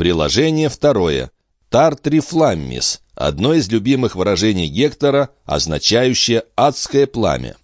Приложение второе. Тартрифламмис – одно из любимых выражений Гектора, означающее «адское пламя».